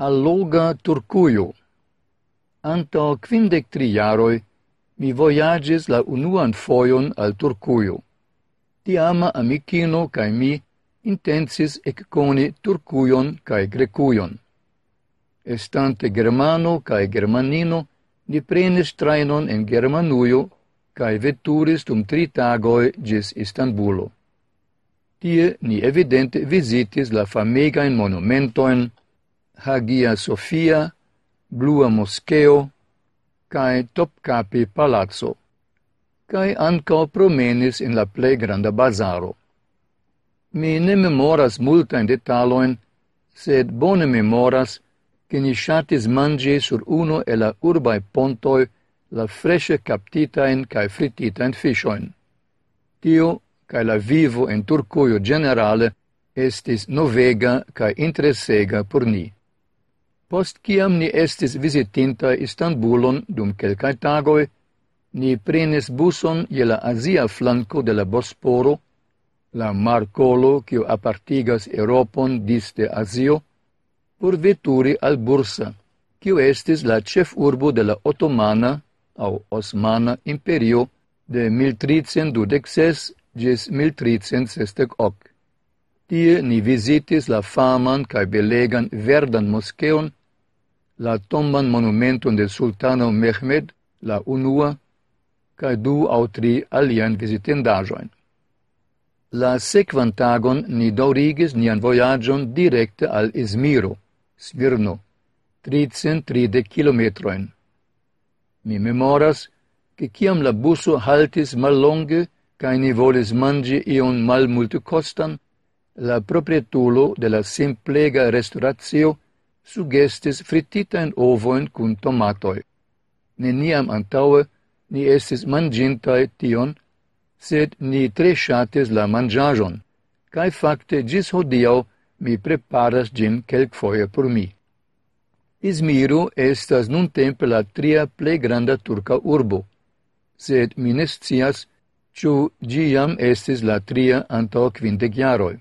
alloga Turcuio. Anto quindec tri mi voyages la unuan foion al Turcujo. Tiama amicino cae mi intensis ecconi Turcuion cae Grecuion. Estante Germano cae Germanino, ni prenis trainon en Germanuio cae veturis dum tri tagoi gis Istanbulo. Tie ni evidente visitis la famegain monumentoen, Hagia Sofia, Blua Moscheo, cae Topkapi Palazzo, cae anco promenis in la plei granda bazaro. Mi ne memoras multain detaloin, sed bone memoras che ni shatis mangi sur uno e la urbae pontoi la fresce captitain cae frititain fishoin. Tio, cae la vivo in Turcuio generale, estis novega cae interessega por ni. Post ciam ni estis visitinta Istanbulon dum quelcae tagoi, ni prenis buson je la Asia flanco de la Bosporo, la marcolo quio apartigas Europon diste Asio, por veturi al Bursa, quio estis la cef urbo de la Otomana au Osmana Imperio de 1326 gis 1368. Tie ni visitis la faman cae belegan verdan moscheon la tomban monumenton de sultano Mehmed, la unua, kaj du aŭ tri alian vizitindaĵojn. La sekvan tagon ni daŭrigis nian vojaĝon direkte al Izmiro, Svirno, tricent tridek kilometrojn. Mi memoras, ke kiam la buso haltis mallonge kaj ni volis manĝi ion malmultekostan, la proprietulo de la simplega restauracio – sugestis frititain ovoin cun tomatoi. Neniam antaue ni estis mangintai tion, sed ni tre shatis la mangiajon, cae facte gis hodiau mi preparas gin quelcfoie por mi. Izmiru estas nun tempe la tria plei granda turca urbo, sed mi ne ciu giam estis la tria antao quintec jaroi.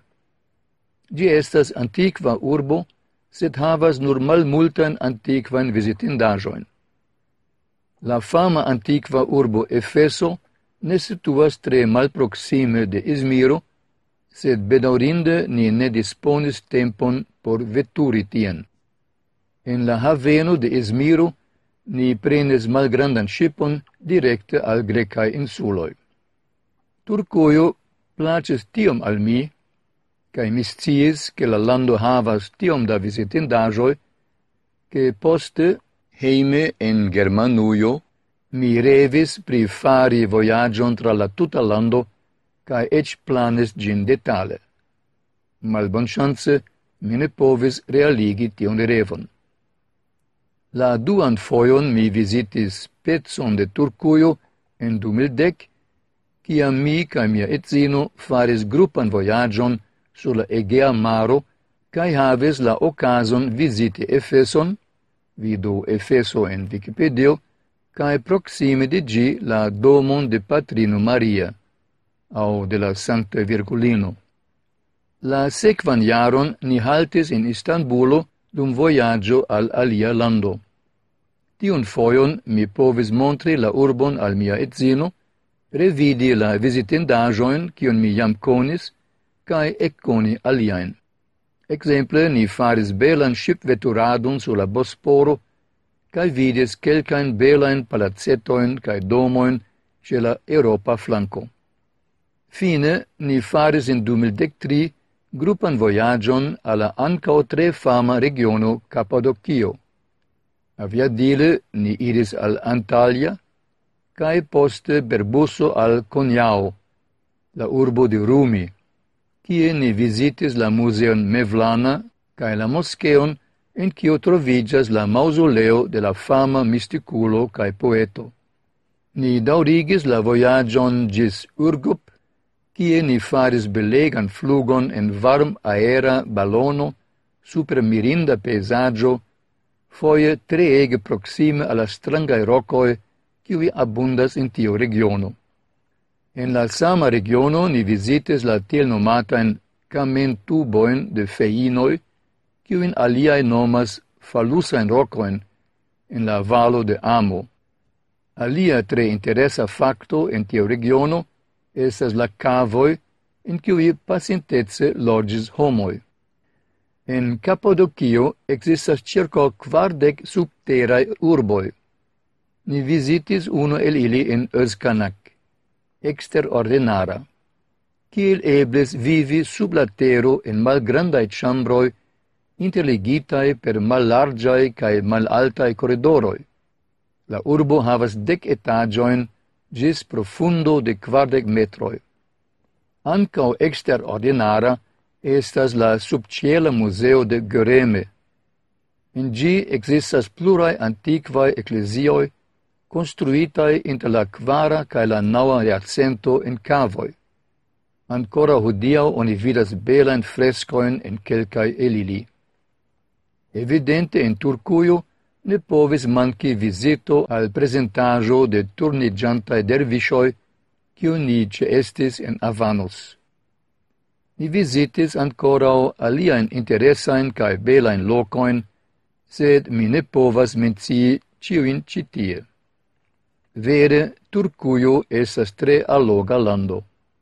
Gi estas antiqua urbo, sed havas nur malmultan antiquan visitindajoin. La fama antiqua urbo Efeso ne situas tre malproksime de Izmiro, sed bedaurinde ni ne disponis tempon por veturi tien. En la haveno de Izmiro ni prenis malgrandan shipon directe al grecae insuloi. Turcoio places tiom al mi, cae mi sciis che la lando havas tiom da visitindajoi, che poste, heime en Germanuio, mi revis pri fari voyagion tra la tuta lando, cae ec planes gin detale. Malbonŝance, mi ne povis realigi tion revon. La duan fojon mi vizitis pecon de Turcuio en 2010, ciam mi ca mia etzino faris gruppan voyagion sur la Egea maro, cae haves la ocasion visite Efeson, vidu Efeso en Wikipedia, cae proxime de gi la domon de patrino Maria, au de la Sancta Virgulino. La sequan jaron ni haltis in Istanbulo dum voyaggio al alia lando. Tion foion mi povis montri la urbon al mia etzino, revidi la visitendajoin, cion mi jam conis, cae ecconi aliaen. Exemple, ni faris belan shipveturadon sur la Bosporo, cae vidis quelcaen belaen palacetoen cae domoen ce la Europa flanco. Fine, ni faris in 2013 gruppan voyagion alla ancao tre fama regiono Cappadocio. Aviadile ni iris al Antalya, cae poste berbusso al Coniao, la urbo di Rumi, kie ni visitis la museon Mevlana kaj la moskeon, en kiu trovigas la mausoleo de la fama misticulo kaj poeto. Ni daurigis la voyagion gis Urgup, kie ni faris belegan flugon en varm aera balono super mirinda pejzaĝo, foie tre ege proxime la strangaj rocoe kiuj abundas in tio regiono. En la sama regiono ni visites la tiel nomatajn kamentubojn de feinoj, kiujn aliae nomas falusajn rocoin en la valo de Amo. Alia tre interesa facto en tiu regiono estas la cavoi en cui pasinteце logis homoi. En Kapadokio existas ĉirkaŭ quardec subterrae urboi. Ni visitis uno el ili en Özkanak exterordinara. Kiel ebles vivi sub la tero en malgrandae chambroi interligitae per mallargiae cae malaltae corridoroi. La urbo havas dec etagioin gis profundo de quardec metroi. Ancao exterordinara estas la subciela museo de Göreme. In gi existas plurai antiquae ecclesioi construitae inter la quara cae la naua iarcento in cavoi. Ancora hodiau oni vidas belain frescoin in quelcae elili. Evidente in Turcuio ne povis manci visito al presentajo de turnigiantae dervishoi quiu ni ce estis in Avanos. Ni visitis ancorau aliaen interesain cae belain locoin, sed mi ne povas mencii ciuin citie. Vere, Turcuio estas tre alloga lando.